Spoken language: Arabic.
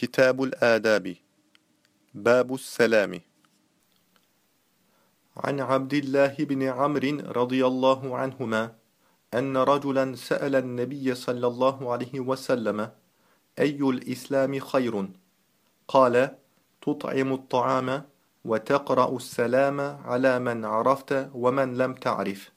كتاب الآداب. باب السلام. عن عبد الله بن عمرو رضي الله عنهما أن رجلا سأل النبي صلى الله عليه وسلم أي الإسلام خير؟ قال تطعم الطعام وتقرأ السلام على من عرفت ومن لم تعرف.